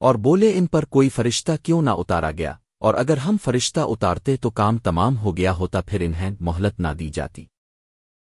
اور بولے ان پر کوئی فرشتہ کیوں نہ اتارا گیا، اور اگر ہم فرشتہ اتارتے تو کام تمام ہو گیا ہوتا، پھر انہیں مہلت نہ دی جاتی۔